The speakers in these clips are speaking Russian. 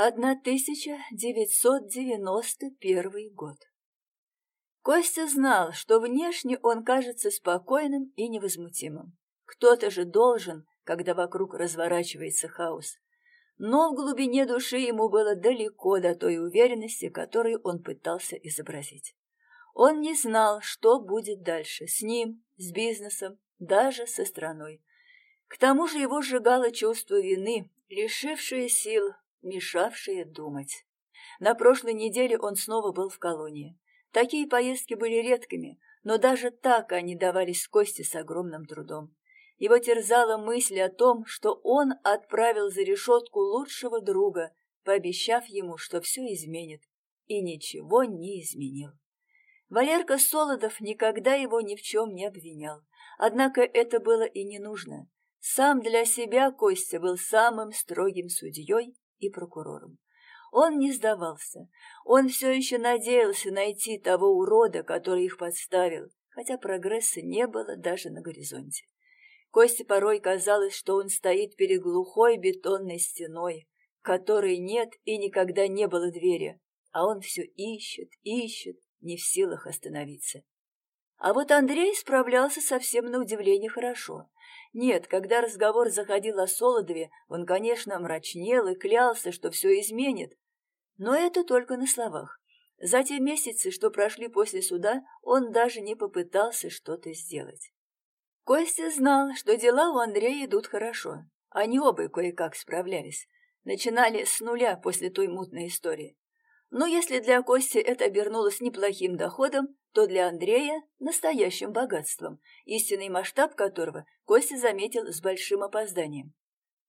1991 год. Костя знал, что внешне он кажется спокойным и невозмутимым. Кто-то же должен, когда вокруг разворачивается хаос. Но в глубине души ему было далеко до той уверенности, которую он пытался изобразить. Он не знал, что будет дальше с ним, с бизнесом, даже со страной. К тому же его сжигало чувство вины, лишившее сил, мешавшие думать. На прошлой неделе он снова был в колонии. Такие поездки были редкими, но даже так они давались Косте с огромным трудом. Его терзала мысль о том, что он отправил за решетку лучшего друга, пообещав ему, что все изменит, и ничего не изменил. Валерка Солодов никогда его ни в чем не обвинял, однако это было и не нужно. Сам для себя Костя был самым строгим судьей и прокурором. Он не сдавался. Он все еще надеялся найти того урода, который их подставил, хотя прогресса не было даже на горизонте. Косте порой казалось, что он стоит перед глухой бетонной стеной, которой нет и никогда не было двери, а он все ищет, ищет, не в силах остановиться. А вот Андрей справлялся совсем на удивление хорошо. Нет, когда разговор заходил о Солодове, он, конечно, мрачнел и клялся, что все изменит. Но это только на словах. За те месяцы, что прошли после суда, он даже не попытался что-то сделать. Костя знал, что дела у Андрея идут хорошо. Они оба кое-как справлялись. Начинали с нуля после той мутной истории. Но если для Кости это обернулось неплохим доходом, то для Андрея – настоящим богатством, истинный масштаб которого Костя заметил с большим опозданием.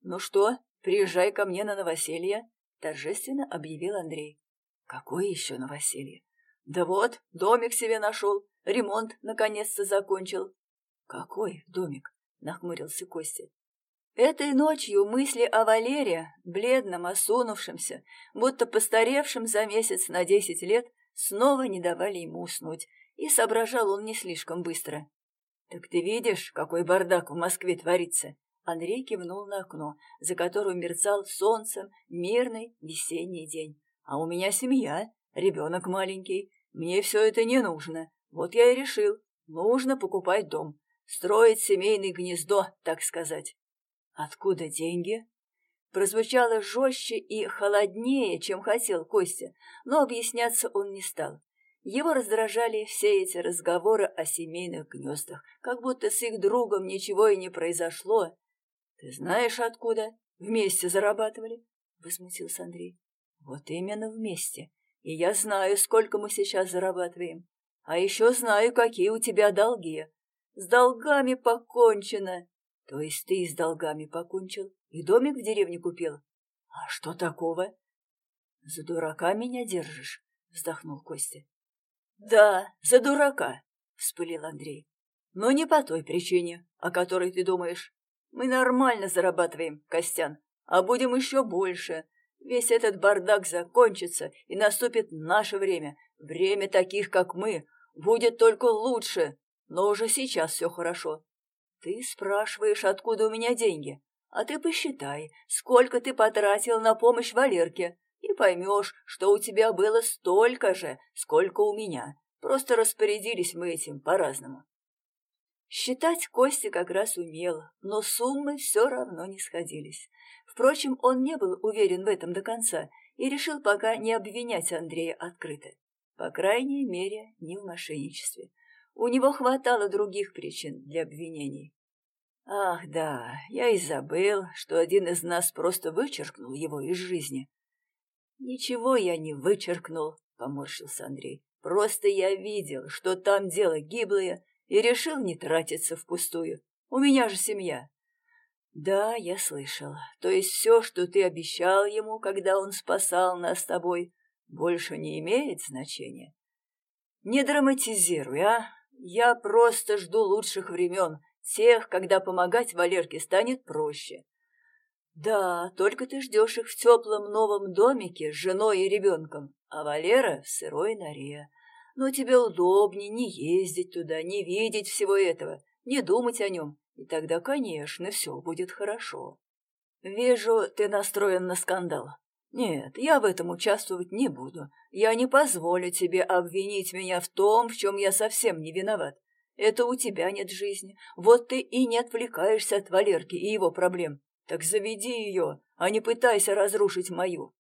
«Ну что, приезжай ко мне на новоселье», – торжественно объявил Андрей. «Какое еще новоселье?» «Да вот, домик себе нашел, ремонт наконец-то закончил». «Какой домик?» – нахмурился Костя. Этой ночью мысли о Валере, бледном, осунувшемся, будто постаревшем за месяц на десять лет, снова не давали ему уснуть, и соображал он не слишком быстро. «Так ты видишь, какой бардак в Москве творится?» Андрей кивнул на окно, за которым мерцал солнцем мирный весенний день. «А у меня семья, ребенок маленький. Мне все это не нужно. Вот я и решил, нужно покупать дом, строить семейное гнездо, так сказать». «Откуда деньги?» Прозвучало жестче и холоднее, чем хотел Костя, но объясняться он не стал. Его раздражали все эти разговоры о семейных гнездах, как будто с их другом ничего и не произошло. «Ты знаешь, откуда? Вместе зарабатывали?» — возмутился Андрей. «Вот именно вместе. И я знаю, сколько мы сейчас зарабатываем. А еще знаю, какие у тебя долги. С долгами покончено. То есть ты с долгами покончил и домик в деревне купил? А что такого? За дурака меня держишь, вздохнул Костя. Да, за дурака, вспылил Андрей. Но не по той причине, о которой ты думаешь. Мы нормально зарабатываем, Костян, а будем еще больше. Весь этот бардак закончится, и наступит наше время. Время таких, как мы, будет только лучше. Но уже сейчас все хорошо. Ты спрашиваешь, откуда у меня деньги, а ты посчитай, сколько ты потратил на помощь Валерке, и поймешь, что у тебя было столько же, сколько у меня. Просто распорядились мы этим по-разному. Считать Костя как раз умел, но суммы все равно не сходились. Впрочем, он не был уверен в этом до конца и решил пока не обвинять Андрея открыто. По крайней мере, не в мошенничестве. У него хватало других причин для обвинений. Ах, да, я и забыл, что один из нас просто вычеркнул его из жизни. Ничего я не вычеркнул, поморщился Андрей. Просто я видел, что там дело гиблое, и решил не тратиться впустую. У меня же семья. Да, я слышал. То есть все, что ты обещал ему, когда он спасал нас с тобой, больше не имеет значения? Не драматизируй, а? Я просто жду лучших времен, тех, когда помогать Валерке станет проще. Да, только ты ждешь их в теплом новом домике с женой и ребенком, а Валера в сырой норе. Но тебе удобнее не ездить туда, не видеть всего этого, не думать о нем, и тогда, конечно, все будет хорошо. Вижу, ты настроен на скандал. Нет, я в этом участвовать не буду. Я не позволю тебе обвинить меня в том, в чем я совсем не виноват. Это у тебя нет жизни. Вот ты и не отвлекаешься от Валерки и его проблем. Так заведи ее, а не пытайся разрушить мою.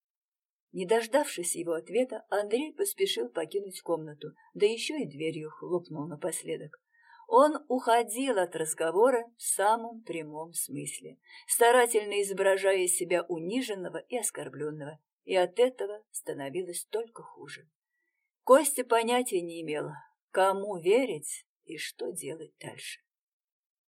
Не дождавшись его ответа, Андрей поспешил покинуть комнату, да еще и дверью хлопнул напоследок. Он уходил от разговора в самом прямом смысле, старательно изображая себя униженного и оскорбленного, и от этого становилось только хуже. Костя понятия не имел, кому верить и что делать дальше.